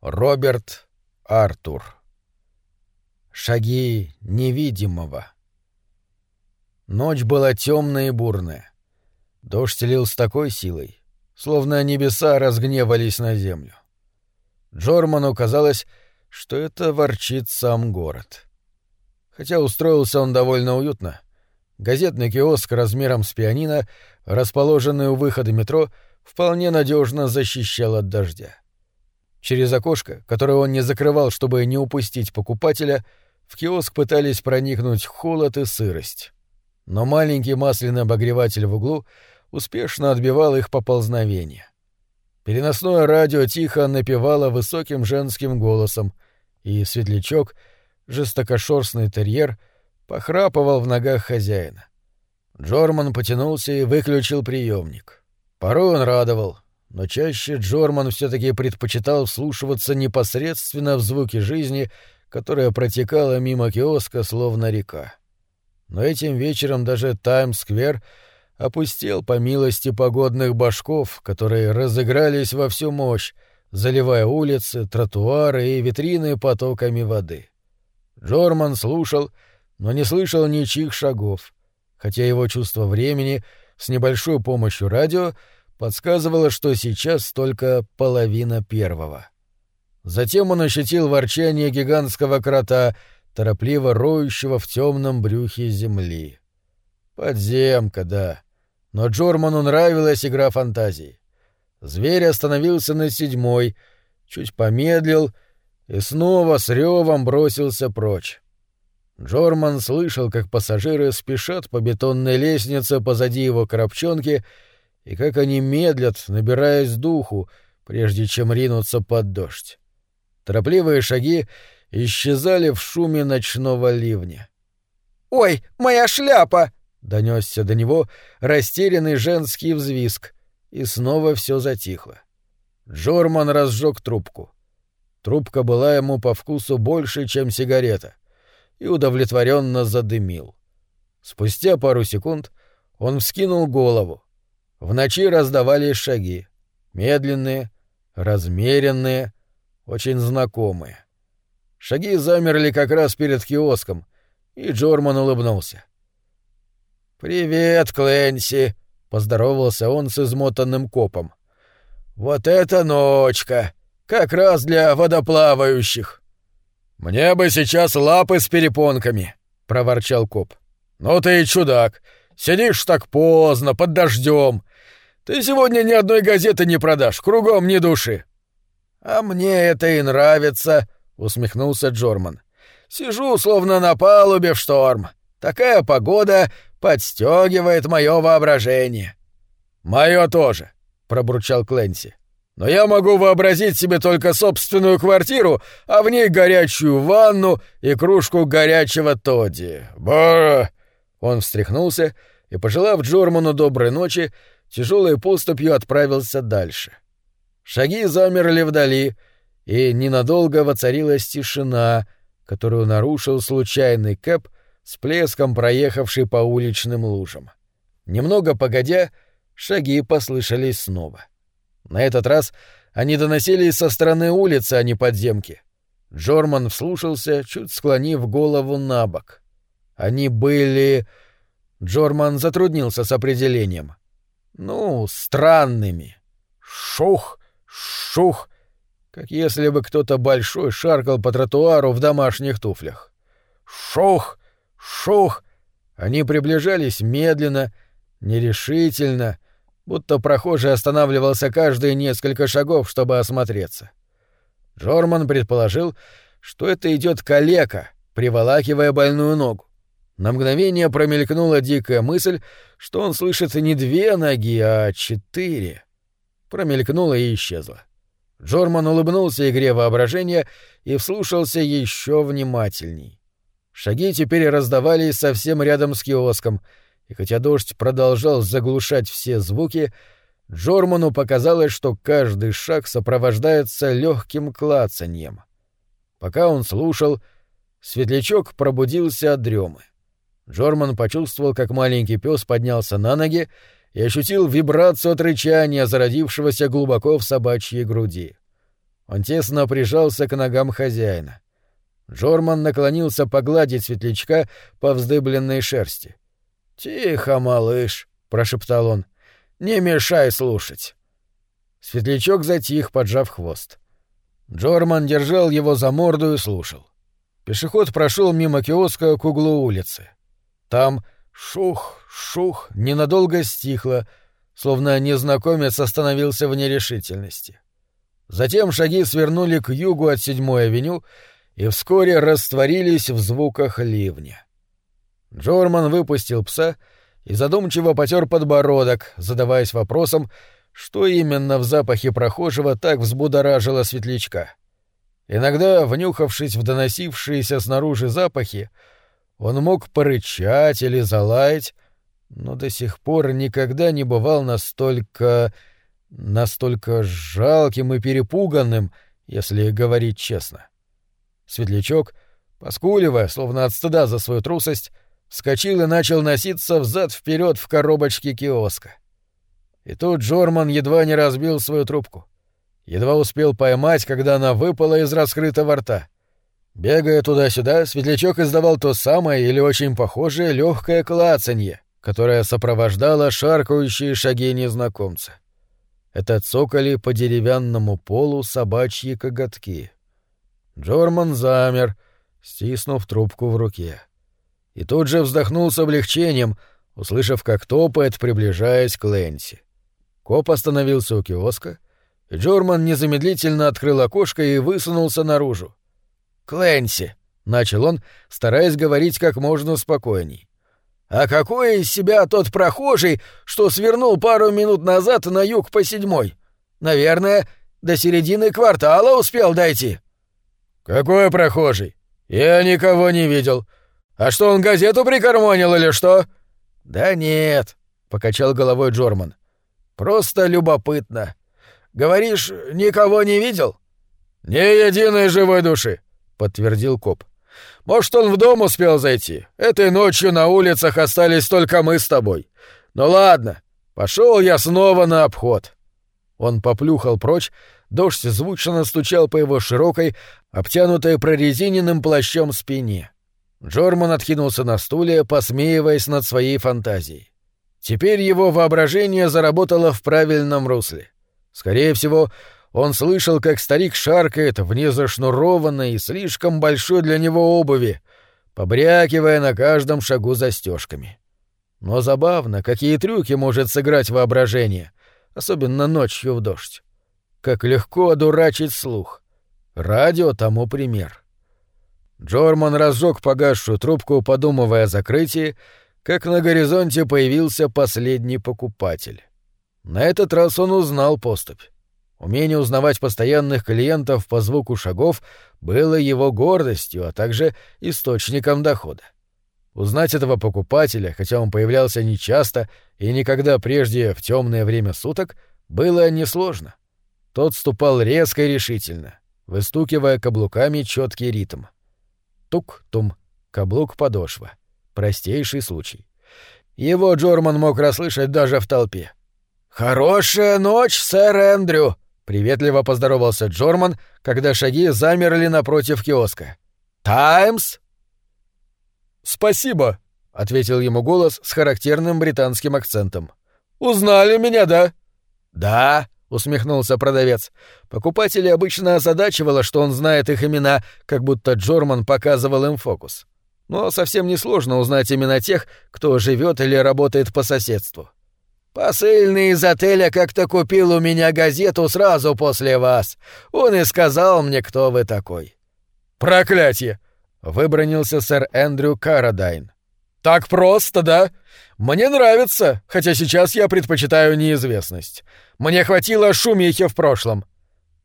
Роберт Артур. Шаги невидимого. Ночь была темная и бурная. Дождь лил с такой силой, словно небеса разгневались на землю. Джорману казалось, что это ворчит сам город. Хотя устроился он довольно уютно. Газетный киоск размером с пианино, расположенный у выхода метро, вполне надежно защищал от дождя. Через окошко, которое он не закрывал, чтобы не упустить покупателя, в киоск пытались проникнуть холод и сырость. Но маленький масляный обогреватель в углу успешно отбивал их поползновение. Переносное радио тихо напевало высоким женским голосом, и светлячок, жестокошерстный терьер, похрапывал в ногах хозяина. Джорман потянулся и выключил приемник. Порой он радовал, но чаще Джорман все-таки предпочитал вслушиваться непосредственно в звуки жизни, которая протекала мимо киоска, словно река. Но этим вечером даже Таймс-сквер опустел по милости погодных башков, которые разыгрались во всю мощь, заливая улицы, тротуары и витрины потоками воды. Джорман слушал, но не слышал ничьих шагов, хотя его чувство времени с небольшой помощью радио подсказывало, что сейчас только половина первого. Затем он ощутил ворчание гигантского крота, торопливо роющего в темном брюхе земли. Подземка, да. Но Джорману нравилась игра фантазии. Зверь остановился на седьмой, чуть помедлил и снова с ревом бросился прочь. Джорман слышал, как пассажиры спешат по бетонной лестнице позади его коробчонки как они медлят, набираясь духу, прежде чем ринуться под дождь. Торопливые шаги исчезали в шуме ночного ливня. «Ой, моя шляпа!» — донесся до него растерянный женский взвизг, и снова все затихло. Джорман разжег трубку. Трубка была ему по вкусу больше, чем сигарета, и удовлетворенно задымил. Спустя пару секунд он вскинул голову. В ночи раздавались шаги. Медленные, размеренные, очень знакомые. Шаги замерли как раз перед киоском, и Джорман улыбнулся. «Привет, Клэнси!» — поздоровался он с измотанным копом. «Вот это ночка! Как раз для водоплавающих!» «Мне бы сейчас лапы с перепонками!» — проворчал коп. «Ну ты и чудак! Сидишь так поздно, под дождем. Ты сегодня ни одной газеты не продашь, кругом ни души!» «А мне это и нравится!» — усмехнулся Джорман. «Сижу, словно на палубе в шторм. Такая погода подстегивает мое воображение». «Мое тоже», — пробурчал Кленси. «Но я могу вообразить себе только собственную квартиру, а в ней горячую ванну и кружку горячего тоди. Ба!» Он встряхнулся и, пожелав Джорману доброй ночи, тяжелой поступью отправился дальше. Шаги замерли вдали, и ненадолго воцарилась тишина, которую нарушил случайный кэп, с плеском проехавший по уличным лужам. Немного погодя, шаги послышались снова. На этот раз они доносились со стороны улицы, а не подземки. Джорман вслушался, чуть склонив голову на бок. Они были... Джорман затруднился с определением. Ну, странными. Шух, шух, как если бы кто-то большой шаркал по тротуару в домашних туфлях. Шух, Шух! Они приближались медленно, нерешительно, будто прохожий останавливался каждые несколько шагов, чтобы осмотреться. Джорман предположил, что это идет калека, приволакивая больную ногу. На мгновение промелькнула дикая мысль, что он слышит не две ноги, а четыре. Промелькнула и исчезла. Джорман улыбнулся игре воображения и вслушался еще внимательней. Шаги теперь раздавались совсем рядом с киоском, и хотя дождь продолжал заглушать все звуки, Джорману показалось, что каждый шаг сопровождается легким клацаньем. Пока он слушал, светлячок пробудился от дремы. Джорман почувствовал, как маленький пес поднялся на ноги и ощутил вибрацию от рычания, зародившегося глубоко в собачьей груди. Он тесно прижался к ногам хозяина. Джорман наклонился погладить светлячка по вздыбленной шерсти. «Тихо, малыш», — прошептал он, — «не мешай слушать». Светлячок затих, поджав хвост. Джорман держал его за морду и слушал. Пешеход прошел мимо киоска к углу улицы. Там шух, шух, ненадолго стихло, словно незнакомец остановился в нерешительности. Затем шаги свернули к югу от седьмой авеню и вскоре растворились в звуках ливня. Джорман выпустил пса и задумчиво потер подбородок, задаваясь вопросом, что именно в запахе прохожего так взбудоражило светлячка. Иногда, внюхавшись в доносившиеся снаружи запахи, он мог порычать или залаять, но до сих пор никогда не бывал настолько... настолько жалким и перепуганным, если говорить честно. Светлячок, поскуливая, словно от стыда за свою трусость, вскочил и начал носиться взад вперед в коробочке киоска. И тут Джорман едва не разбил свою трубку. Едва успел поймать, когда она выпала из раскрытого рта. Бегая туда-сюда, светлячок издавал то самое или очень похожее легкое клацанье, которое сопровождало шаркающие шаги незнакомца. Это цокали по деревянному полу собачьи коготки. Джорман замер, стиснув трубку в руке. И тут же вздохнул с облегчением, услышав, как топает, приближаясь к Лэнси. Коп остановился у киоска, и Джорман незамедлительно открыл окошко и высунулся наружу. «Клэнси», — начал он, стараясь говорить как можно спокойней. «А какой из себя тот прохожий, что свернул пару минут назад на юг по седьмой? Наверное, до середины квартала успел дойти». «Какой прохожий? Я никого не видел. А что, он газету прикарманил или что?» «Да нет», — покачал головой Джорман. Просто любопытно. Говоришь, никого не видел? Ни единой живой души, подтвердил коп. Может, он в дом успел зайти. Этой ночью на улицах остались только мы с тобой. Ну ладно, пошел я снова на обход. Он поплюхал прочь, дождь звучно стучал по его широкой, обтянутой прорезиненным плащом спине. Джорман откинулся на стуле, посмеиваясь над своей фантазией. Теперь его воображение заработало в правильном русле. Скорее всего, он слышал, как старик шаркает в незашнурованной и слишком большой для него обуви, побрякивая на каждом шагу застежками. Но забавно, какие трюки может сыграть воображение, особенно ночью в дождь. Как легко одурачить слух. Радио тому пример. Джорман разжег погасшую трубку, подумывая о закрытии, как на горизонте появился последний покупатель. На этот раз он узнал поступь. Умение узнавать постоянных клиентов по звуку шагов было его гордостью, а также источником дохода. Узнать этого покупателя, хотя он появлялся нечасто и никогда прежде в темное время суток, было несложно. Тот ступал резко и решительно, выстукивая каблуками четкий ритм. Тук-тум, каблук подошва. Простейший случай. Его Джорман мог расслышать даже в толпе. «Хорошая ночь, сэр Эндрю!» — приветливо поздоровался Джорман, когда шаги замерли напротив киоска. «Таймс?» «Спасибо», — ответил ему голос с характерным британским акцентом. «Узнали меня, да?» «Да», — усмехнулся продавец. Покупатели обычно озадачивало, что он знает их имена, как будто Джорман показывал им фокус но совсем несложно узнать именно тех, кто живет или работает по соседству. «Посыльный из отеля как-то купил у меня газету сразу после вас. Он и сказал мне, кто вы такой». «Проклятье!» — выбронился сэр Эндрю Карадайн. «Так просто, да? Мне нравится, хотя сейчас я предпочитаю неизвестность. Мне хватило шумихи в прошлом».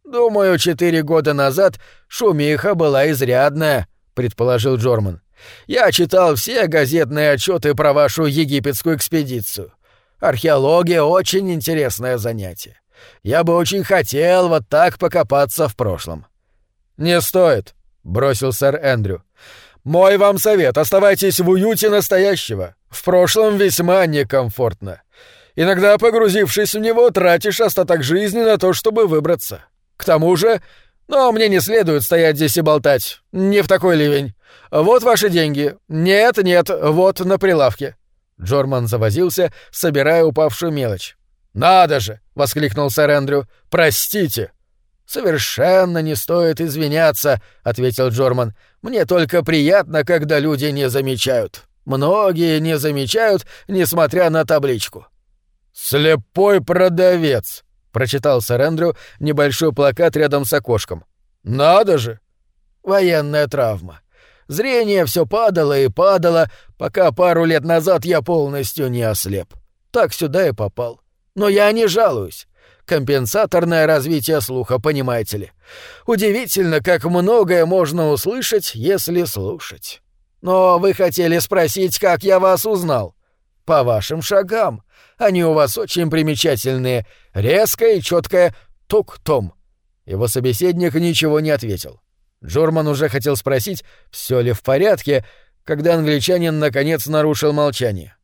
«Думаю, четыре года назад шумиха была изрядная», — предположил Джорман. Я читал все газетные отчеты про вашу египетскую экспедицию. Археология — очень интересное занятие. Я бы очень хотел вот так покопаться в прошлом». «Не стоит», — бросил сэр Эндрю. «Мой вам совет — оставайтесь в уюте настоящего. В прошлом весьма некомфортно. Иногда, погрузившись в него, тратишь остаток жизни на то, чтобы выбраться. К тому же Но мне не следует стоять здесь и болтать. Не в такой ливень. Вот ваши деньги. Нет, нет, вот на прилавке». Джорман завозился, собирая упавшую мелочь. «Надо же!» — воскликнул сэр Эндрю. «Простите!» «Совершенно не стоит извиняться», — ответил Джорман. «Мне только приятно, когда люди не замечают. Многие не замечают, несмотря на табличку». «Слепой продавец», — прочитал сэр Эндрю небольшой плакат рядом с окошком. «Надо же!» «Военная травма. Зрение все падало и падало, пока пару лет назад я полностью не ослеп. Так сюда и попал. Но я не жалуюсь. Компенсаторное развитие слуха, понимаете ли. Удивительно, как многое можно услышать, если слушать. Но вы хотели спросить, как я вас узнал. По вашим шагам. Они у вас очень примечательные. Резкое и четкое тук-том. Его собеседник ничего не ответил. Джорман уже хотел спросить, все ли в порядке, когда англичанин наконец нарушил молчание.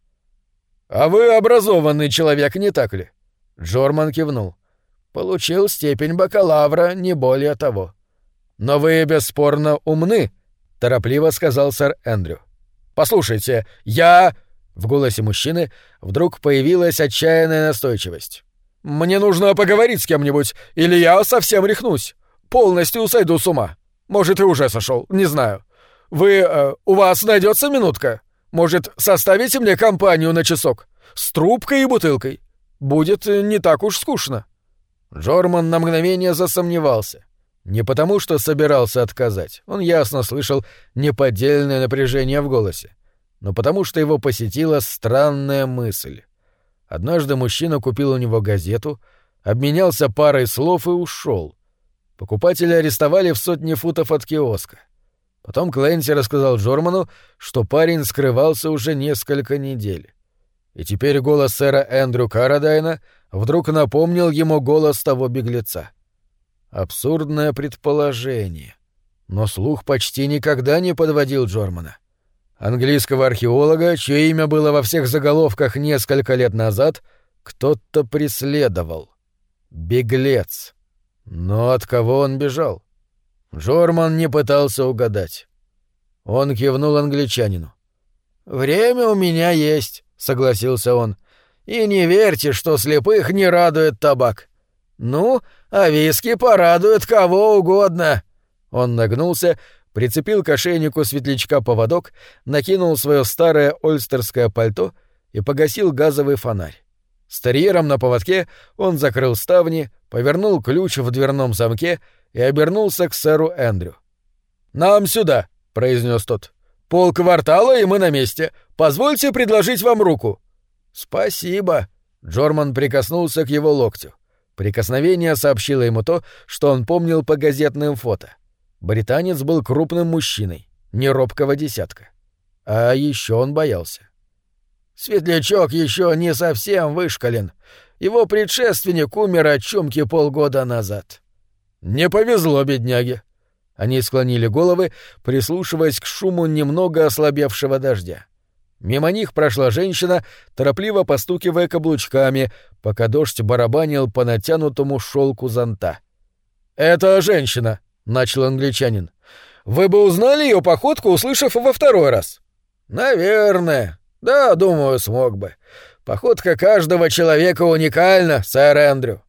«А вы образованный человек, не так ли?» Джорман кивнул. «Получил степень бакалавра, не более того». «Но вы бесспорно умны», — торопливо сказал сэр Эндрю. «Послушайте, я...» В голосе мужчины вдруг появилась отчаянная настойчивость. «Мне нужно поговорить с кем-нибудь, или я совсем рехнусь. Полностью сойду с ума. Может, и уже сошел, не знаю. Вы... Э, у вас найдется минутка? Может, составите мне компанию на часок? С трубкой и бутылкой. Будет не так уж скучно». Джорман на мгновение засомневался. Не потому, что собирался отказать, он ясно слышал неподдельное напряжение в голосе, но потому, что его посетила странная мысль. Однажды мужчина купил у него газету, обменялся парой слов и ушел. Покупателя арестовали в сотне футов от киоска. Потом Клэнси рассказал Джорману, что парень скрывался уже несколько недель. И теперь голос сэра Эндрю Карадайна вдруг напомнил ему голос того беглеца. Абсурдное предположение. Но слух почти никогда не подводил Джормана. Английского археолога, чье имя было во всех заголовках несколько лет назад, кто-то преследовал. Беглец. Но от кого он бежал? Джорман не пытался угадать. Он кивнул англичанину. «Время у меня есть», — согласился он. «И не верьте, что слепых не радует табак. Ну, а виски порадует кого угодно». Он нагнулся, прицепил к ошейнику светлячка поводок, накинул свое старое ольстерское пальто и погасил газовый фонарь. С терьером на поводке он закрыл ставни, повернул ключ в дверном замке и обернулся к сэру Эндрю. «Нам сюда», — произнес тот. «Полквартала, и мы на месте. Позвольте предложить вам руку». «Спасибо», — Джорман прикоснулся к его локтю. Прикосновение сообщило ему то, что он помнил по газетным фото. Британец был крупным мужчиной, не робкого десятка. А еще он боялся. Светлячок еще не совсем вышкален. Его предшественник умер от чумки полгода назад. Не повезло бедняге. Они склонили головы, прислушиваясь к шуму немного ослабевшего дождя. Мимо них прошла женщина, торопливо постукивая каблучками, пока дождь барабанил по натянутому шелку зонта. «Это женщина», — начал англичанин. «Вы бы узнали ее походку, услышав во второй раз?» «Наверное. Да, думаю, смог бы. Походка каждого человека уникальна, сэр Эндрю».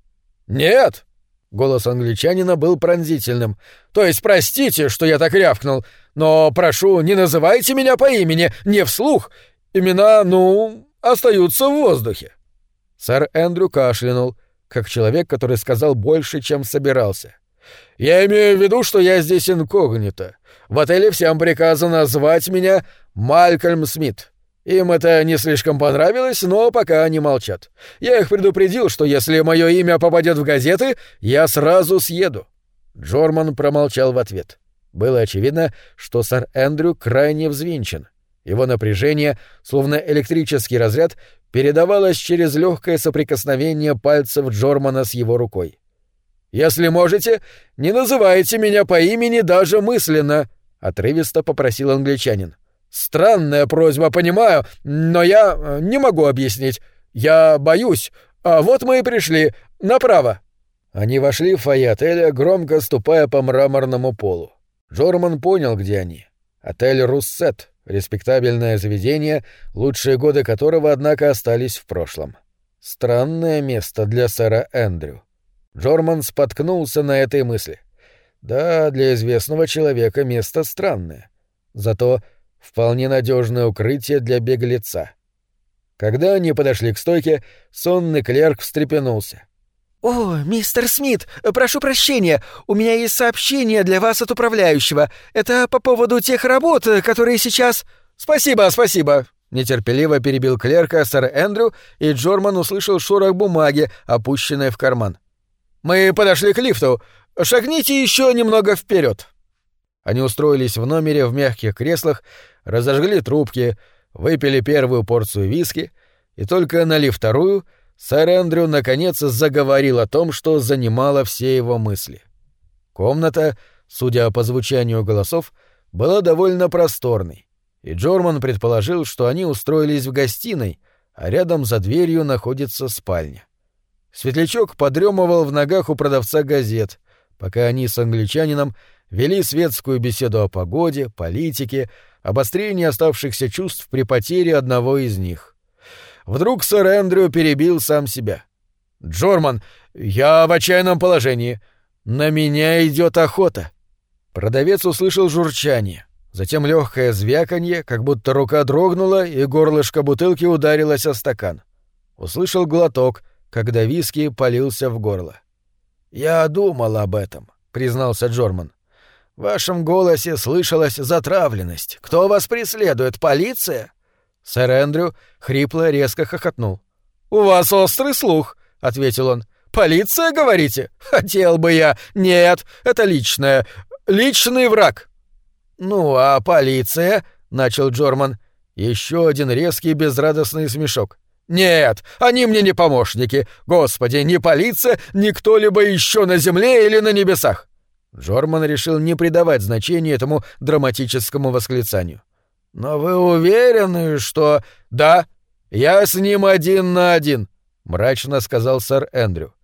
«Нет», Голос англичанина был пронзительным. «То есть простите, что я так рявкнул, но прошу, не называйте меня по имени, не вслух. Имена, ну, остаются в воздухе». Сэр Эндрю кашлянул, как человек, который сказал больше, чем собирался. «Я имею в виду, что я здесь инкогнито. В отеле всем приказано звать меня Малькольм Смит. Им это не слишком понравилось, но пока они молчат. Я их предупредил, что если мое имя попадет в газеты, я сразу съеду. Джорман промолчал в ответ. Было очевидно, что сэр Эндрю крайне взвинчен. Его напряжение, словно электрический разряд, передавалось через легкое соприкосновение пальцев Джормана с его рукой. «Если можете, не называйте меня по имени даже мысленно», — отрывисто попросил англичанин. Странная просьба, понимаю, но я э, не могу объяснить. Я боюсь. А вот мы и пришли. Направо. Они вошли в фойе отеля, громко ступая по мраморному полу. Джорман понял, где они. Отель «Руссет», респектабельное заведение, лучшие годы которого, однако, остались в прошлом. Странное место для сэра Эндрю. Джорман споткнулся на этой мысли. Да, для известного человека место странное. Зато вполне надежное укрытие для беглеца. Когда они подошли к стойке, сонный клерк встрепенулся. «О, мистер Смит, прошу прощения, у меня есть сообщение для вас от управляющего. Это по поводу тех работ, которые сейчас...» «Спасибо, спасибо!» Нетерпеливо перебил клерка сэр Эндрю, и Джорман услышал шорох бумаги, опущенной в карман. «Мы подошли к лифту. Шагните еще немного вперед. Они устроились в номере в мягких креслах, разожгли трубки, выпили первую порцию виски, и только налив вторую, сэр Эндрю наконец заговорил о том, что занимало все его мысли. Комната, судя по звучанию голосов, была довольно просторной, и Джорман предположил, что они устроились в гостиной, а рядом за дверью находится спальня. Светлячок подремывал в ногах у продавца газет, пока они с англичанином вели светскую беседу о погоде, политике, обострении оставшихся чувств при потере одного из них. Вдруг сэр Эндрю перебил сам себя. «Джорман, я в отчаянном положении. На меня идет охота». Продавец услышал журчание, затем легкое звяканье, как будто рука дрогнула, и горлышко бутылки ударилось о стакан. Услышал глоток, когда виски полился в горло. «Я думал об этом», — признался Джорман. «В вашем голосе слышалась затравленность. Кто вас преследует? Полиция?» Сэр Эндрю хрипло резко хохотнул. «У вас острый слух», — ответил он. «Полиция, говорите? Хотел бы я. Нет, это личное. Личный враг». «Ну, а полиция?» — начал Джорман. Еще один резкий безрадостный смешок. «Нет, они мне не помощники. Господи, ни полиция, ни кто-либо еще на земле или на небесах!» Джорман решил не придавать значения этому драматическому восклицанию. «Но вы уверены, что...» «Да, я с ним один на один», — мрачно сказал сэр Эндрю.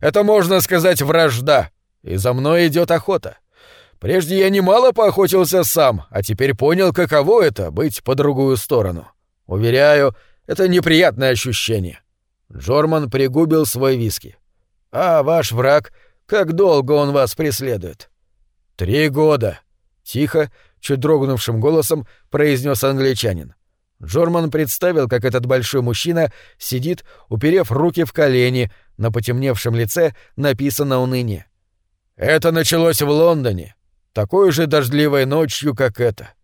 «Это, можно сказать, вражда, и за мной идет охота. Прежде я немало поохотился сам, а теперь понял, каково это — быть по другую сторону. Уверяю, это неприятное ощущение. Джорман пригубил свой виски. А ваш враг, как долго он вас преследует? Три года. Тихо, чуть дрогнувшим голосом произнес англичанин. Джорман представил, как этот большой мужчина сидит, уперев руки в колени, на потемневшем лице написано уныние. «Это началось в Лондоне, такой же дождливой ночью, как это.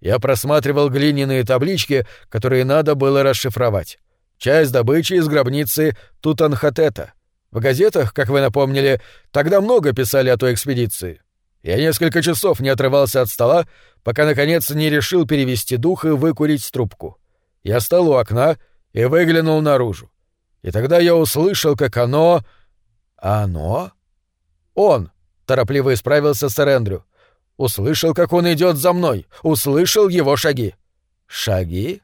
Я просматривал глиняные таблички, которые надо было расшифровать. Часть добычи из гробницы Тутанхотета. В газетах, как вы напомнили, тогда много писали о той экспедиции. Я несколько часов не отрывался от стола, пока, наконец, не решил перевести дух и выкурить трубку. Я стал у окна и выглянул наружу. И тогда я услышал, как оно... Оно? Он, торопливо исправился сэр Эндрю. Услышал, как он идет за мной. Услышал его шаги. Шаги?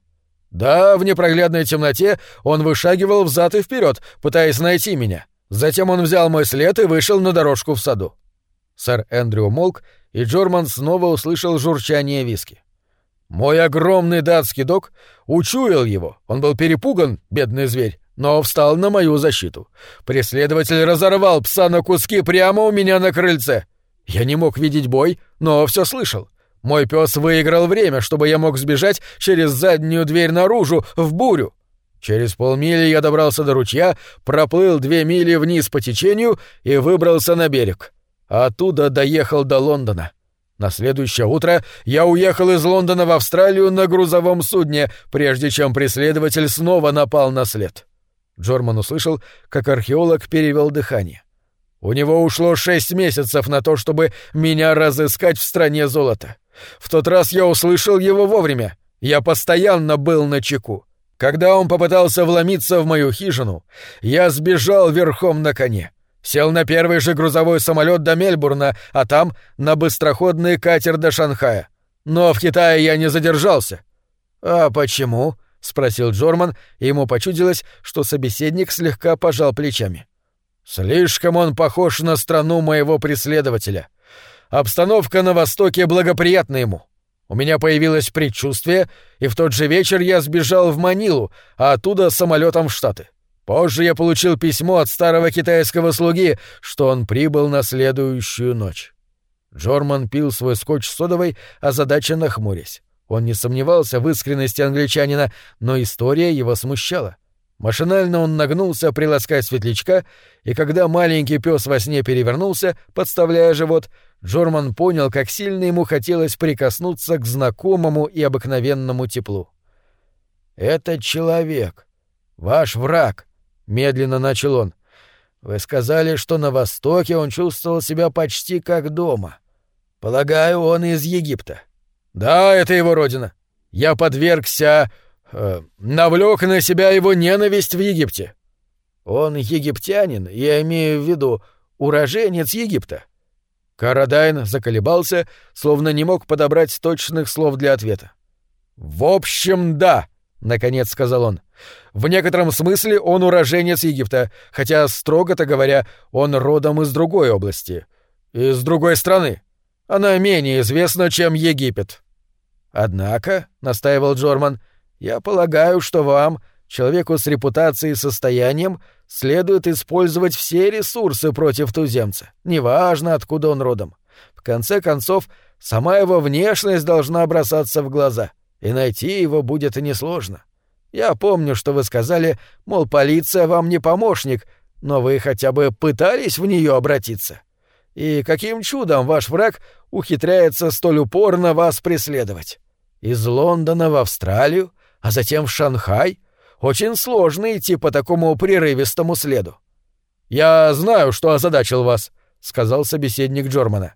Да, в непроглядной темноте он вышагивал взад и вперед, пытаясь найти меня. Затем он взял мой след и вышел на дорожку в саду. Сэр Эндрю умолк, и Джорман снова услышал журчание виски. Мой огромный датский дог учуял его. Он был перепуган, бедный зверь, но встал на мою защиту. Преследователь разорвал пса на куски прямо у меня на крыльце. Я не мог видеть бой, но все слышал. Мой пес выиграл время, чтобы я мог сбежать через заднюю дверь наружу, в бурю. Через полмили я добрался до ручья, проплыл две мили вниз по течению и выбрался на берег. Оттуда доехал до Лондона. На следующее утро я уехал из Лондона в Австралию на грузовом судне, прежде чем преследователь снова напал на след. Джорман услышал, как археолог перевел дыхание. У него ушло шесть месяцев на то, чтобы меня разыскать в стране золота. В тот раз я услышал его вовремя. Я постоянно был на чеку. Когда он попытался вломиться в мою хижину, я сбежал верхом на коне. Сел на первый же грузовой самолет до Мельбурна, а там на быстроходный катер до Шанхая. Но в Китае я не задержался. «А почему?» — спросил Джорман, и ему почудилось, что собеседник слегка пожал плечами. Слишком он похож на страну моего преследователя. Обстановка на Востоке благоприятна ему. У меня появилось предчувствие, и в тот же вечер я сбежал в Манилу, а оттуда самолетом в Штаты. Позже я получил письмо от старого китайского слуги, что он прибыл на следующую ночь. Джорман пил свой скотч содовой, озадаченно хмурясь. Он не сомневался в искренности англичанина, но история его смущала. Машинально он нагнулся приласкать светлячка, и когда маленький пес во сне перевернулся, подставляя живот, Джорман понял, как сильно ему хотелось прикоснуться к знакомому и обыкновенному теплу. «Это человек. Ваш враг», — медленно начал он. «Вы сказали, что на Востоке он чувствовал себя почти как дома. Полагаю, он из Египта». Да, это его родина. Я подвергся... Э, навлек на себя его ненависть в Египте. Он египтянин, я имею в виду уроженец Египта. Карадайн заколебался, словно не мог подобрать точных слов для ответа. «В общем, да», — наконец сказал он. «В некотором смысле он уроженец Египта, хотя, строго-то говоря, он родом из другой области, из другой страны. Она менее известна, чем Египет. Однако, настаивал Джорман, я полагаю, что вам, человеку с репутацией и состоянием, следует использовать все ресурсы против туземца, неважно, откуда он родом. В конце концов, сама его внешность должна бросаться в глаза, и найти его будет несложно. Я помню, что вы сказали, мол, полиция вам не помощник, но вы хотя бы пытались в нее обратиться. И каким чудом ваш враг ухитряется столь упорно вас преследовать? Из Лондона в Австралию, а затем в Шанхай? Очень сложно идти по такому прерывистому следу. «Я знаю, что озадачил вас», — сказал собеседник Джормана.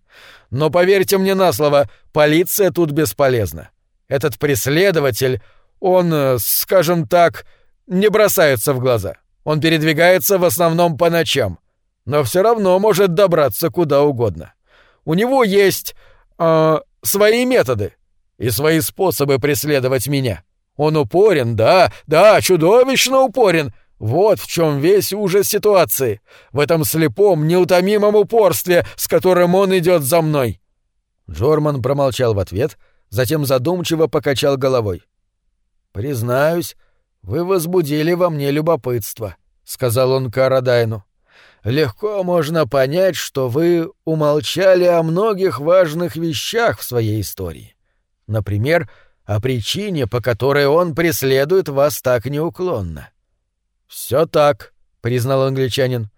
«Но поверьте мне на слово, полиция тут бесполезна. Этот преследователь, он, э, скажем так, не бросается в глаза. Он передвигается в основном по ночам но все равно может добраться куда угодно. У него есть э, свои методы и свои способы преследовать меня. Он упорен, да, да, чудовищно упорен. Вот в чем весь ужас ситуации. В этом слепом, неутомимом упорстве, с которым он идет за мной. Джорман промолчал в ответ, затем задумчиво покачал головой. «Признаюсь, вы возбудили во мне любопытство», — сказал он Карадайну легко можно понять, что вы умолчали о многих важных вещах в своей истории. Например, о причине, по которой он преследует вас так неуклонно. Все так, признал англичанин.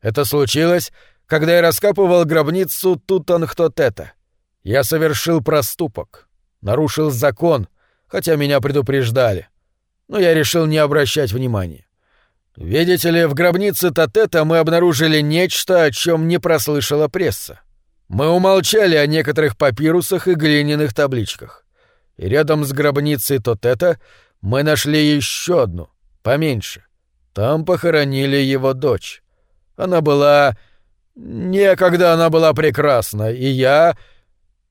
Это случилось, когда я раскапывал гробницу Тутанхтотета. Я совершил проступок, нарушил закон, хотя меня предупреждали. Но я решил не обращать внимания. Видите ли, в гробнице Татета мы обнаружили нечто, о чем не прослышала пресса. Мы умолчали о некоторых папирусах и глиняных табличках. И рядом с гробницей Тотета мы нашли еще одну, поменьше. Там похоронили его дочь. Она была... Некогда она была прекрасна, и я...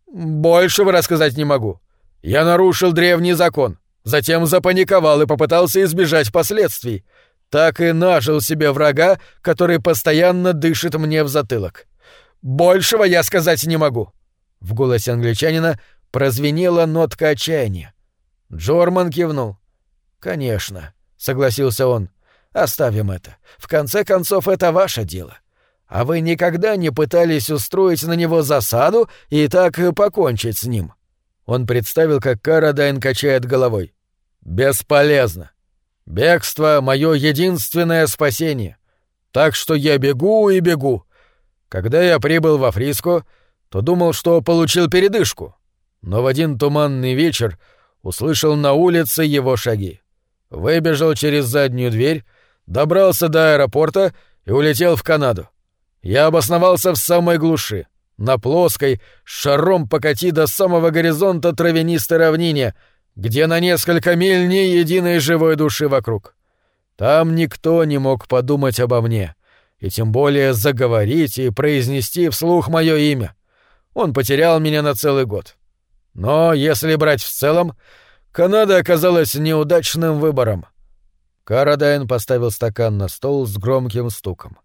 Большего рассказать не могу. Я нарушил древний закон, затем запаниковал и попытался избежать последствий — так и нажил себе врага, который постоянно дышит мне в затылок. Большего я сказать не могу. В голосе англичанина прозвенела нотка отчаяния. Джорман кивнул. Конечно, согласился он. Оставим это. В конце концов, это ваше дело. А вы никогда не пытались устроить на него засаду и так покончить с ним? Он представил, как Карадайн качает головой. Бесполезно. Бегство — мое единственное спасение. Так что я бегу и бегу. Когда я прибыл во Фриско, то думал, что получил передышку. Но в один туманный вечер услышал на улице его шаги. Выбежал через заднюю дверь, добрался до аэропорта и улетел в Канаду. Я обосновался в самой глуши, на плоской, шаром покати до самого горизонта травянистой равнине — где на несколько миль ни единой живой души вокруг. Там никто не мог подумать обо мне, и тем более заговорить и произнести вслух мое имя. Он потерял меня на целый год. Но, если брать в целом, Канада оказалась неудачным выбором. Карадайн поставил стакан на стол с громким стуком.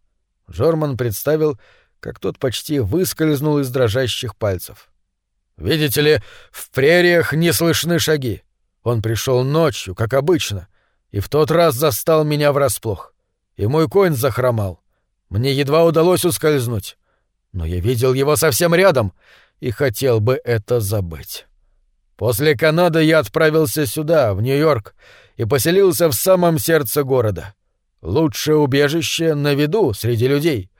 Жорман представил, как тот почти выскользнул из дрожащих пальцев. «Видите ли, в прериях не слышны шаги. Он пришел ночью, как обычно, и в тот раз застал меня врасплох. И мой конь захромал. Мне едва удалось ускользнуть. Но я видел его совсем рядом и хотел бы это забыть. После Канады я отправился сюда, в Нью-Йорк, и поселился в самом сердце города. Лучшее убежище на виду среди людей.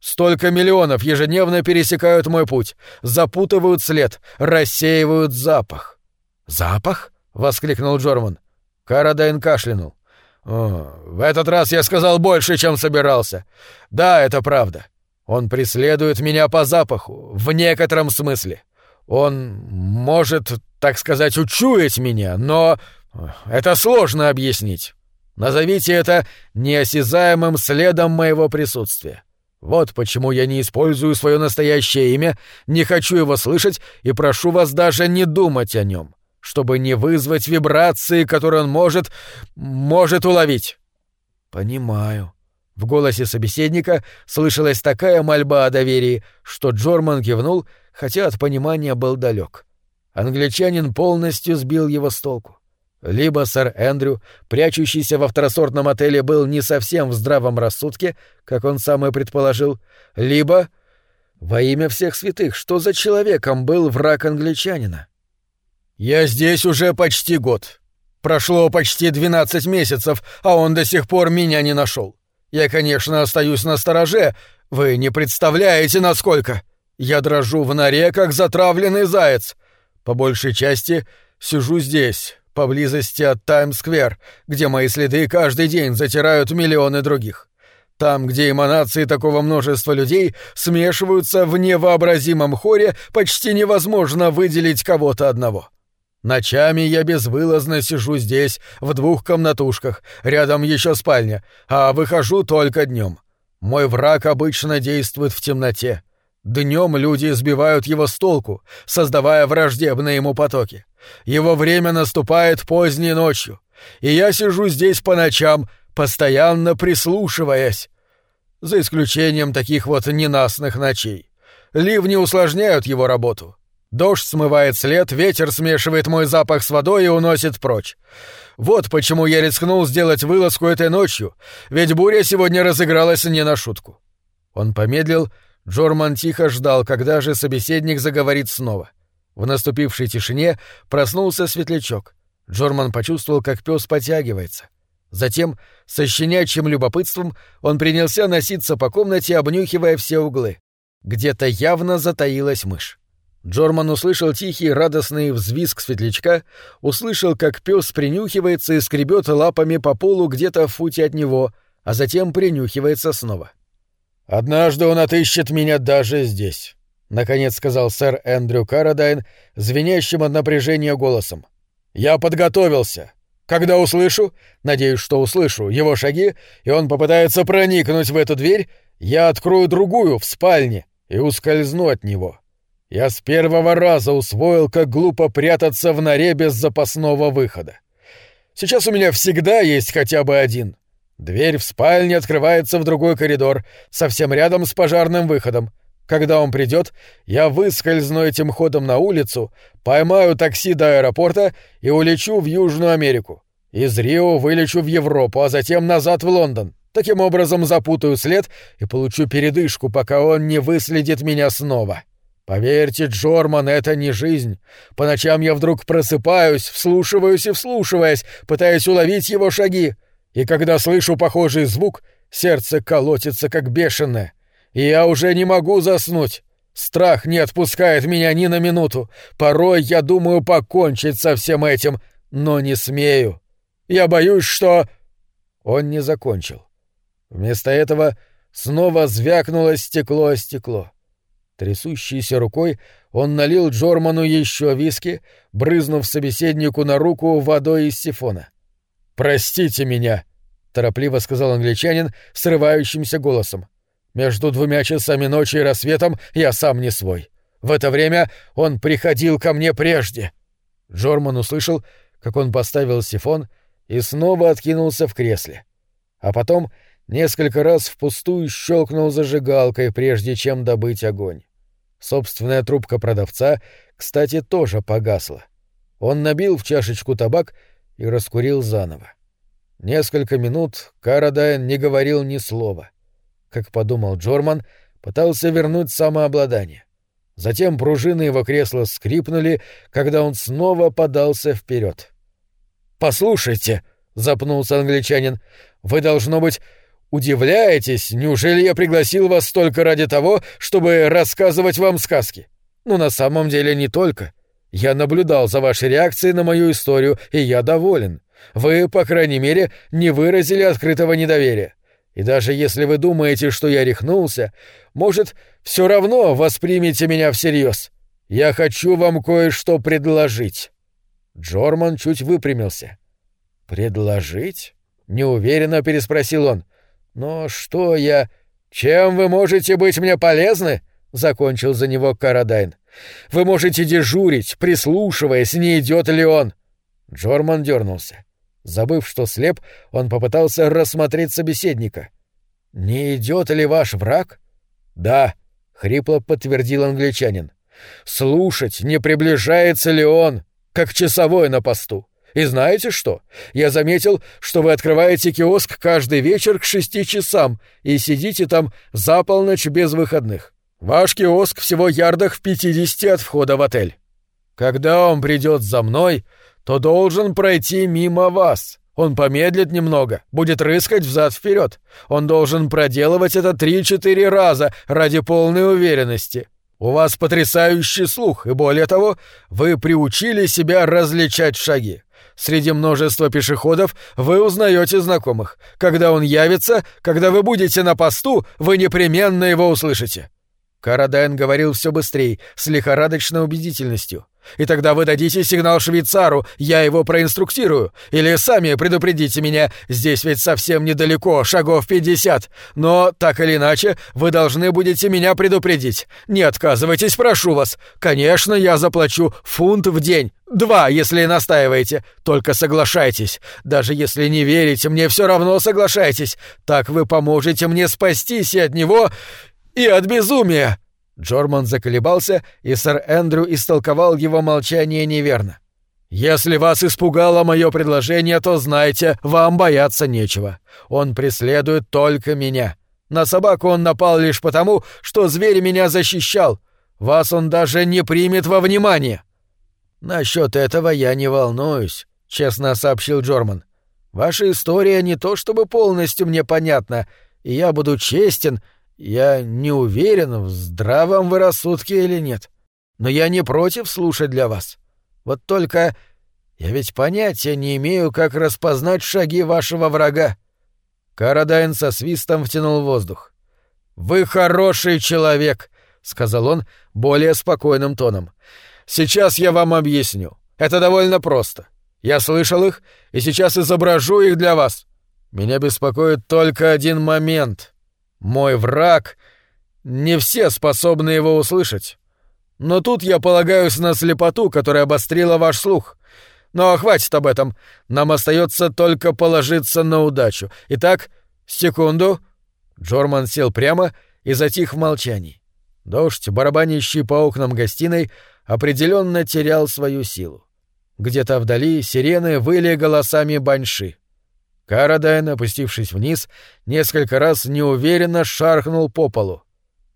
Столько миллионов ежедневно пересекают мой путь, запутывают след, рассеивают запах. «Запах?» — воскликнул Джорман. Карадайн кашлянул. «О, в этот раз я сказал больше, чем собирался. Да, это правда. Он преследует меня по запаху, в некотором смысле. Он может, так сказать, учуять меня, но это сложно объяснить. Назовите это неосязаемым следом моего присутствия. Вот почему я не использую свое настоящее имя, не хочу его слышать и прошу вас даже не думать о нем, чтобы не вызвать вибрации, которые он может... может уловить. Понимаю. В голосе собеседника слышалась такая мольба о доверии, что Джорман кивнул, хотя от понимания был далек. Англичанин полностью сбил его с толку. Либо сэр Эндрю, прячущийся во второсортном отеле, был не совсем в здравом рассудке, как он сам и предположил, либо... Во имя всех святых, что за человеком был враг англичанина? «Я здесь уже почти год. Прошло почти двенадцать месяцев, а он до сих пор меня не нашел. Я, конечно, остаюсь на стороже, вы не представляете, насколько. Я дрожу в норе, как затравленный заяц. По большей части сижу здесь, поблизости от Таймс-сквер, где мои следы каждый день затирают миллионы других. Там, где эманации такого множества людей смешиваются в невообразимом хоре, почти невозможно выделить кого-то одного. Ночами я безвылазно сижу здесь, в двух комнатушках, рядом еще спальня, а выхожу только днем. Мой враг обычно действует в темноте. Днем люди сбивают его с толку, создавая враждебные ему потоки. Его время наступает поздней ночью, и я сижу здесь по ночам, постоянно прислушиваясь. За исключением таких вот ненастных ночей. Ливни усложняют его работу. Дождь смывает след, ветер смешивает мой запах с водой и уносит прочь. Вот почему я рискнул сделать вылазку этой ночью, ведь буря сегодня разыгралась не на шутку. Он помедлил, Джорман тихо ждал, когда же собеседник заговорит снова. В наступившей тишине проснулся светлячок. Джорман почувствовал, как пес потягивается. Затем, со щенячьим любопытством, он принялся носиться по комнате, обнюхивая все углы. Где-то явно затаилась мышь. Джорман услышал тихий радостный взвизг светлячка, услышал, как пес принюхивается и скребет лапами по полу где-то в футе от него, а затем принюхивается снова. «Однажды он отыщет меня даже здесь. — наконец сказал сэр Эндрю Карадайн, звенящим от напряжения голосом. «Я подготовился. Когда услышу, надеюсь, что услышу, его шаги, и он попытается проникнуть в эту дверь, я открою другую в спальне и ускользну от него. Я с первого раза усвоил, как глупо прятаться в норе без запасного выхода. Сейчас у меня всегда есть хотя бы один. Дверь в спальне открывается в другой коридор, совсем рядом с пожарным выходом. Когда он придет, я выскользну этим ходом на улицу, поймаю такси до аэропорта и улечу в Южную Америку. Из Рио вылечу в Европу, а затем назад в Лондон. Таким образом запутаю след и получу передышку, пока он не выследит меня снова. Поверьте, Джорман, это не жизнь. По ночам я вдруг просыпаюсь, вслушиваюсь и вслушиваясь, пытаясь уловить его шаги. И когда слышу похожий звук, сердце колотится как бешеное и я уже не могу заснуть. Страх не отпускает меня ни на минуту. Порой я думаю покончить со всем этим, но не смею. Я боюсь, что...» Он не закончил. Вместо этого снова звякнуло стекло о стекло. Трясущейся рукой он налил Джорману еще виски, брызнув собеседнику на руку водой из сифона. «Простите меня», — торопливо сказал англичанин срывающимся голосом. Между двумя часами ночи и рассветом я сам не свой. В это время он приходил ко мне прежде. Джорман услышал, как он поставил сифон и снова откинулся в кресле. А потом Несколько раз впустую щелкнул зажигалкой, прежде чем добыть огонь. Собственная трубка продавца, кстати, тоже погасла. Он набил в чашечку табак и раскурил заново. Несколько минут Карадайн не говорил ни слова. Как подумал Джорман, пытался вернуть самообладание. Затем пружины его кресла скрипнули, когда он снова подался вперед. «Послушайте», — запнулся англичанин, — «вы, должно быть, удивляетесь, неужели я пригласил вас только ради того, чтобы рассказывать вам сказки? Ну, на самом деле не только. Я наблюдал за вашей реакцией на мою историю, и я доволен. Вы, по крайней мере, не выразили открытого недоверия. И даже если вы думаете, что я рехнулся, может, все равно воспримете меня всерьез. Я хочу вам кое-что предложить». Джорман чуть выпрямился. «Предложить?» — неуверенно переспросил он. «Но что я... Чем вы можете быть мне полезны?» — закончил за него Карадайн. «Вы можете дежурить, прислушиваясь, не идет ли он». Джорман дернулся. Забыв, что слеп, он попытался рассмотреть собеседника. «Не идет ли ваш враг?» «Да», — хрипло подтвердил англичанин. «Слушать, не приближается ли он, как часовой на посту. И знаете что? Я заметил, что вы открываете киоск каждый вечер к шести часам и сидите там за полночь без выходных. Ваш киоск всего ярдах в пятидесяти от входа в отель. Когда он придет за мной, то должен пройти мимо вас. Он помедлит немного, будет рыскать взад-вперед. Он должен проделывать это три-четыре раза ради полной уверенности. У вас потрясающий слух, и более того, вы приучили себя различать шаги. Среди множества пешеходов вы узнаете знакомых. Когда он явится, когда вы будете на посту, вы непременно его услышите. Карадайн говорил все быстрее, с лихорадочной убедительностью. И тогда вы дадите сигнал швейцару, я его проинструктирую. Или сами предупредите меня, здесь ведь совсем недалеко, шагов пятьдесят. Но, так или иначе, вы должны будете меня предупредить. Не отказывайтесь, прошу вас. Конечно, я заплачу фунт в день. Два, если настаиваете. Только соглашайтесь. Даже если не верите, мне все равно соглашайтесь. Так вы поможете мне спастись и от него, и от безумия. Джорман заколебался, и сэр Эндрю истолковал его молчание неверно. «Если вас испугало мое предложение, то знайте, вам бояться нечего. Он преследует только меня. На собаку он напал лишь потому, что зверь меня защищал. Вас он даже не примет во внимание». «Насчет этого я не волнуюсь», — честно сообщил Джорман. «Ваша история не то чтобы полностью мне понятна, и я буду честен я не уверен, в здравом вы рассудке или нет. Но я не против слушать для вас. Вот только я ведь понятия не имею, как распознать шаги вашего врага. Карадайн со свистом втянул воздух. «Вы хороший человек», — сказал он более спокойным тоном. «Сейчас я вам объясню. Это довольно просто. Я слышал их, и сейчас изображу их для вас. Меня беспокоит только один момент. Мой враг... Не все способны его услышать. Но тут я полагаюсь на слепоту, которая обострила ваш слух. Но хватит об этом. Нам остается только положиться на удачу. Итак, секунду. Джорман сел прямо и затих в молчании. Дождь, барабанящий по окнам гостиной, определенно терял свою силу. Где-то вдали сирены выли голосами баньши. Карадайн, опустившись вниз, несколько раз неуверенно шаркнул по полу.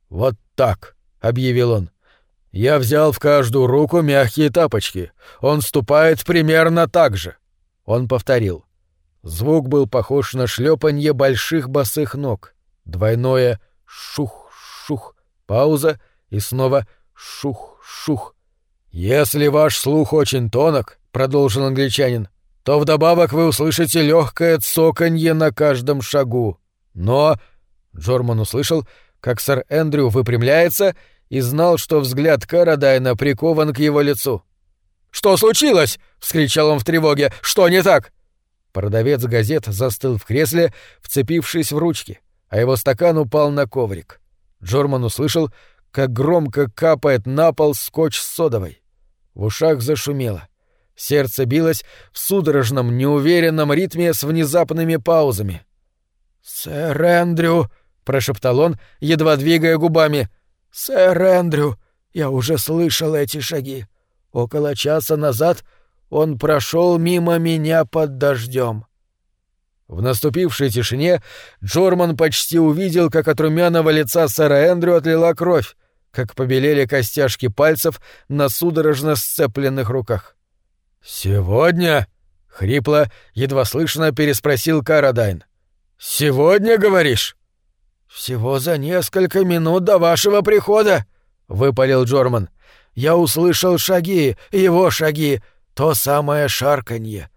«Вот так», — объявил он. «Я взял в каждую руку мягкие тапочки. Он ступает примерно так же». Он повторил. Звук был похож на шлепанье больших босых ног. Двойное «шух-шух», пауза и снова «шух-шух». «Если ваш слух очень тонок», — продолжил англичанин, — то вдобавок вы услышите легкое цоканье на каждом шагу. Но... Джорман услышал, как сэр Эндрю выпрямляется и знал, что взгляд Карадайна прикован к его лицу. «Что случилось?» — вскричал он в тревоге. «Что не так?» Продавец газет застыл в кресле, вцепившись в ручки, а его стакан упал на коврик. Джорман услышал, как громко капает на пол скотч с содовой. В ушах зашумело. Сердце билось в судорожном, неуверенном ритме с внезапными паузами. «Сэр Эндрю!» — прошептал он, едва двигая губами. «Сэр Эндрю! Я уже слышал эти шаги. Около часа назад он прошел мимо меня под дождем. В наступившей тишине Джорман почти увидел, как от румяного лица сэра Эндрю отлила кровь, как побелели костяшки пальцев на судорожно сцепленных руках. «Сегодня?» — хрипло, едва слышно переспросил Карадайн. «Сегодня, говоришь?» «Всего за несколько минут до вашего прихода», — выпалил Джорман. «Я услышал шаги, его шаги, то самое шарканье.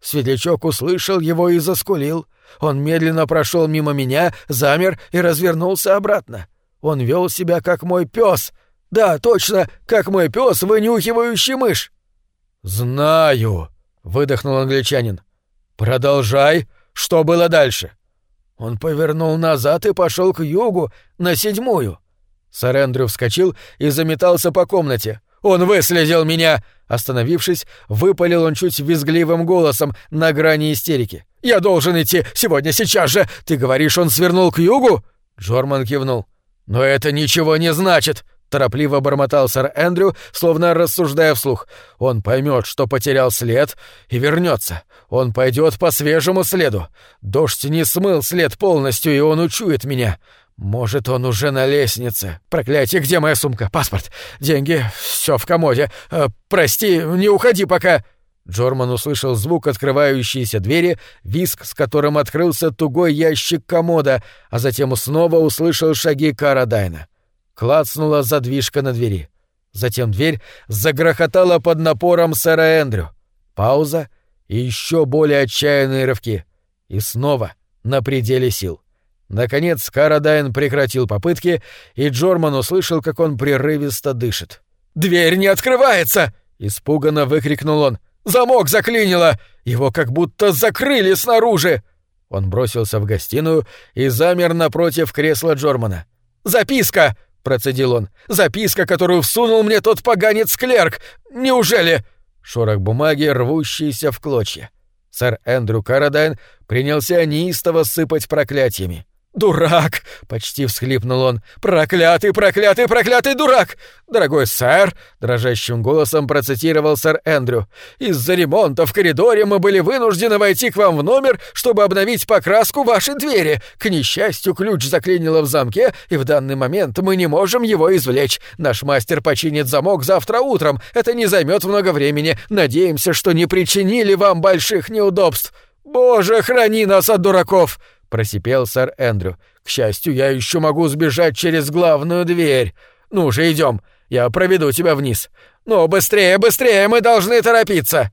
Светлячок услышал его и заскулил. Он медленно прошел мимо меня, замер и развернулся обратно. Он вел себя как мой пес. Да, точно, как мой пес, вынюхивающий мышь. Знаю, выдохнул англичанин. Продолжай. Что было дальше? Он повернул назад и пошел к югу, на седьмую. Сэр Эндрю вскочил и заметался по комнате. «Он выследил меня!» Остановившись, выпалил он чуть визгливым голосом на грани истерики. «Я должен идти! Сегодня, сейчас же! Ты говоришь, он свернул к югу?» Джорман кивнул. «Но это ничего не значит!» Торопливо бормотал сэр Эндрю, словно рассуждая вслух. «Он поймет, что потерял след, и вернется. Он пойдет по свежему следу. Дождь не смыл след полностью, и он учует меня. Может, он уже на лестнице. Проклятие, где моя сумка? Паспорт? Деньги? Все в комоде. Э, прости, не уходи пока. Джорман услышал звук открывающейся двери, виск, с которым открылся тугой ящик комода, а затем снова услышал шаги Карадайна. Клацнула задвижка на двери. Затем дверь загрохотала под напором сэра Эндрю. Пауза и еще более отчаянные рывки. И снова на пределе сил. Наконец Карадайн прекратил попытки, и Джорман услышал, как он прерывисто дышит. «Дверь не открывается!» — испуганно выкрикнул он. «Замок заклинило! Его как будто закрыли снаружи!» Он бросился в гостиную и замер напротив кресла Джормана. «Записка!» — процедил он. «Записка, которую всунул мне тот поганец-клерк! Неужели...» Шорох бумаги, рвущийся в клочья. Сэр Эндрю Карадайн принялся неистово сыпать проклятиями. «Дурак!» — почти всхлипнул он. «Проклятый, проклятый, проклятый дурак! Дорогой сэр!» — дрожащим голосом процитировал сэр Эндрю. «Из-за ремонта в коридоре мы были вынуждены войти к вам в номер, чтобы обновить покраску вашей двери. К несчастью, ключ заклинило в замке, и в данный момент мы не можем его извлечь. Наш мастер починит замок завтра утром. Это не займет много времени. Надеемся, что не причинили вам больших неудобств. Боже, храни нас от дураков!» Просипел сэр Эндрю. К счастью, я еще могу сбежать через главную дверь. Ну же, идем, я проведу тебя вниз. Ну, быстрее, быстрее, мы должны торопиться.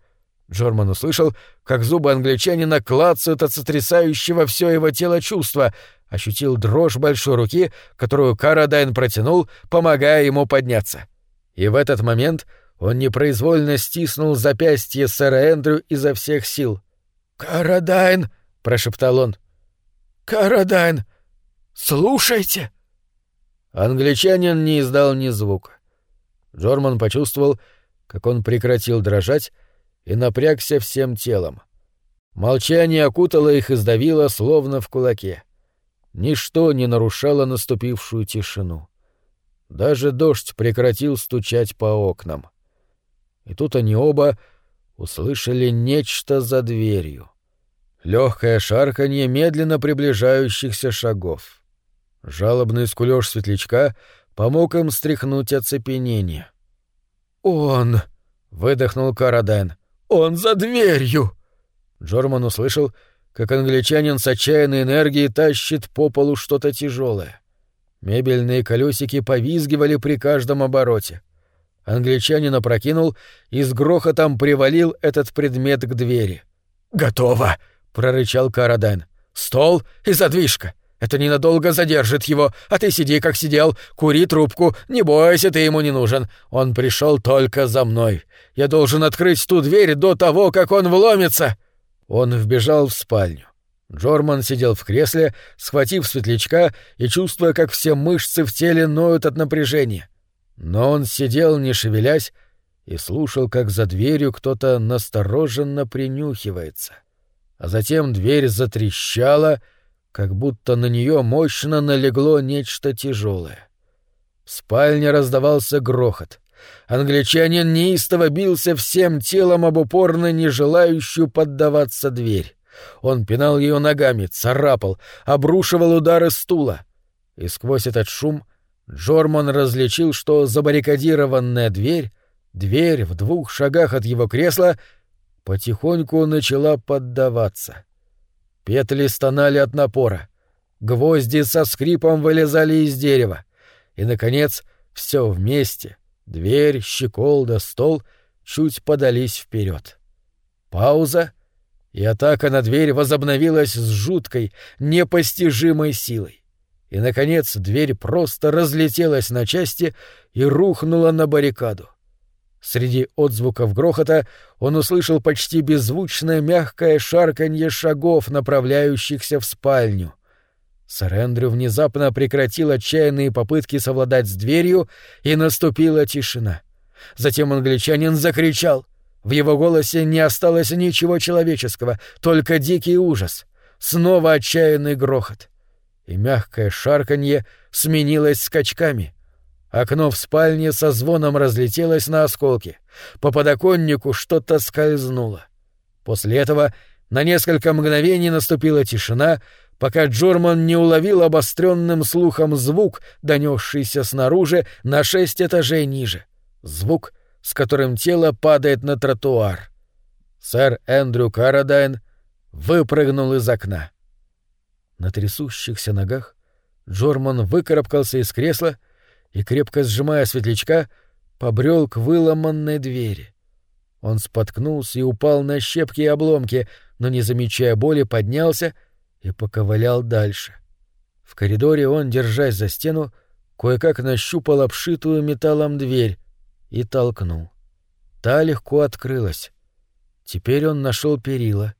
Джорман услышал, как зубы англичанина клацают от сотрясающего все его тело чувства, ощутил дрожь большой руки, которую Карадайн протянул, помогая ему подняться. И в этот момент он непроизвольно стиснул запястье сэра Эндрю изо всех сил. «Карадайн!» — прошептал он. «Карадайн, слушайте!» Англичанин не издал ни звука. Джорман почувствовал, как он прекратил дрожать и напрягся всем телом. Молчание окутало их и сдавило, словно в кулаке. Ничто не нарушало наступившую тишину. Даже дождь прекратил стучать по окнам. И тут они оба услышали нечто за дверью легкое шарканье медленно приближающихся шагов. Жалобный скулёж светлячка помог им стряхнуть оцепенение. «Он!» — выдохнул Карадайн. «Он за дверью!» Джорман услышал, как англичанин с отчаянной энергией тащит по полу что-то тяжелое. Мебельные колесики повизгивали при каждом обороте. Англичанин опрокинул и с грохотом привалил этот предмет к двери. «Готово!» Прорычал Карадайн. «Стол и задвижка. Это ненадолго задержит его, а ты сиди, как сидел, кури трубку, не бойся, ты ему не нужен. Он пришел только за мной. Я должен открыть ту дверь до того, как он вломится». Он вбежал в спальню. Джорман сидел в кресле, схватив светлячка и чувствуя, как все мышцы в теле ноют от напряжения. Но он сидел, не шевелясь, и слушал, как за дверью кто-то настороженно принюхивается. — а затем дверь затрещала, как будто на нее мощно налегло нечто тяжелое. В спальне раздавался грохот. Англичанин неистово бился всем телом об упорно не желающую поддаваться дверь. Он пинал ее ногами, царапал, обрушивал удары стула. И сквозь этот шум Джорман различил, что забаррикадированная дверь, дверь в двух шагах от его кресла, потихоньку начала поддаваться. Петли стонали от напора. Гвозди со скрипом вылезали из дерева. И, наконец, все вместе — дверь, щеколда, стол — чуть подались вперед. Пауза, и атака на дверь возобновилась с жуткой, непостижимой силой. И, наконец, дверь просто разлетелась на части и рухнула на баррикаду. Среди отзвуков грохота он услышал почти беззвучное мягкое шарканье шагов, направляющихся в спальню. Сэр Эндрю внезапно прекратил отчаянные попытки совладать с дверью, и наступила тишина. Затем англичанин закричал. В его голосе не осталось ничего человеческого, только дикий ужас. Снова отчаянный грохот. И мягкое шарканье сменилось скачками. Окно в спальне со звоном разлетелось на осколки. По подоконнику что-то скользнуло. После этого на несколько мгновений наступила тишина, пока Джорман не уловил обостренным слухом звук, донесшийся снаружи на шесть этажей ниже. Звук, с которым тело падает на тротуар. Сэр Эндрю Карадайн выпрыгнул из окна. На трясущихся ногах Джорман выкарабкался из кресла и, крепко сжимая светлячка, побрел к выломанной двери. Он споткнулся и упал на щепки и обломки, но, не замечая боли, поднялся и поковылял дальше. В коридоре он, держась за стену, кое-как нащупал обшитую металлом дверь и толкнул. Та легко открылась. Теперь он нашел перила,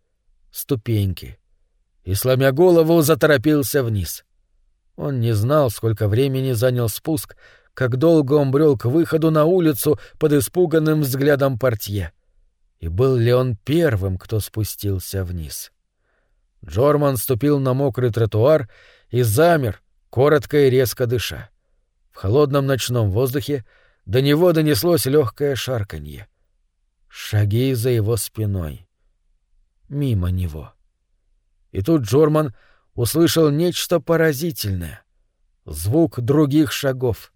ступеньки и, сломя голову, заторопился вниз. Он не знал, сколько времени занял спуск, как долго он брел к выходу на улицу под испуганным взглядом портье. И был ли он первым, кто спустился вниз? Джорман ступил на мокрый тротуар и замер, коротко и резко дыша. В холодном ночном воздухе до него донеслось легкое шарканье. Шаги за его спиной. Мимо него. И тут Джорман услышал нечто поразительное. Звук других шагов.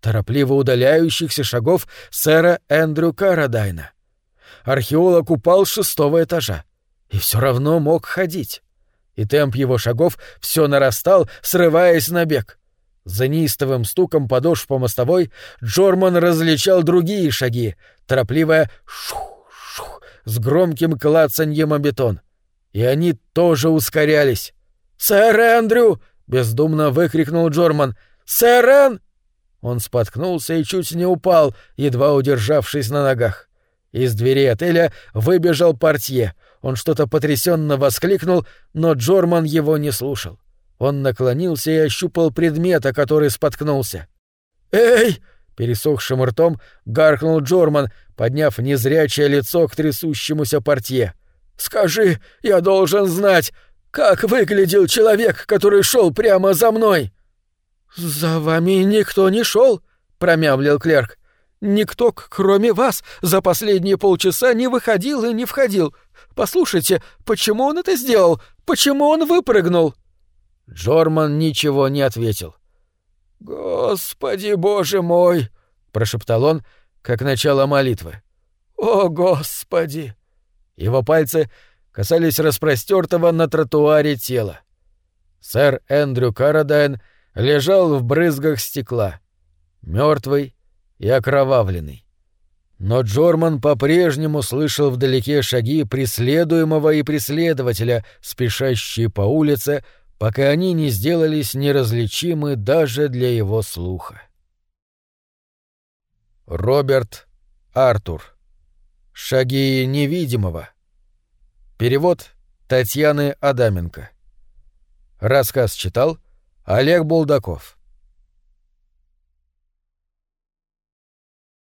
Торопливо удаляющихся шагов сэра Эндрю Карадайна. Археолог упал с шестого этажа и все равно мог ходить. И темп его шагов все нарастал, срываясь на бег. За неистовым стуком подошв по мостовой Джорман различал другие шаги, торопливое шух-шух с громким клацаньем о бетон. И они тоже ускорялись. «Сэр Эндрю!» — бездумно выкрикнул Джорман. «Сэр Эн!» Он споткнулся и чуть не упал, едва удержавшись на ногах. Из двери отеля выбежал портье. Он что-то потрясенно воскликнул, но Джорман его не слушал. Он наклонился и ощупал предмет, о который споткнулся. «Эй!» — пересохшим ртом гаркнул Джорман, подняв незрячее лицо к трясущемуся портье. «Скажи, я должен знать, как выглядел человек, который шел прямо за мной?» «За вами никто не шел», — промямлил клерк. «Никто, кроме вас, за последние полчаса не выходил и не входил. Послушайте, почему он это сделал? Почему он выпрыгнул?» Джорман ничего не ответил. «Господи, боже мой!» — прошептал он, как начало молитвы. «О, Господи!» Его пальцы касались распростертого на тротуаре тела. Сэр Эндрю Карадайн лежал в брызгах стекла, мертвый и окровавленный. Но Джорман по-прежнему слышал вдалеке шаги преследуемого и преследователя, спешащие по улице, пока они не сделались неразличимы даже для его слуха. Роберт Артур. Шаги невидимого. Перевод Татьяны Адаменко. Рассказ читал Олег Булдаков.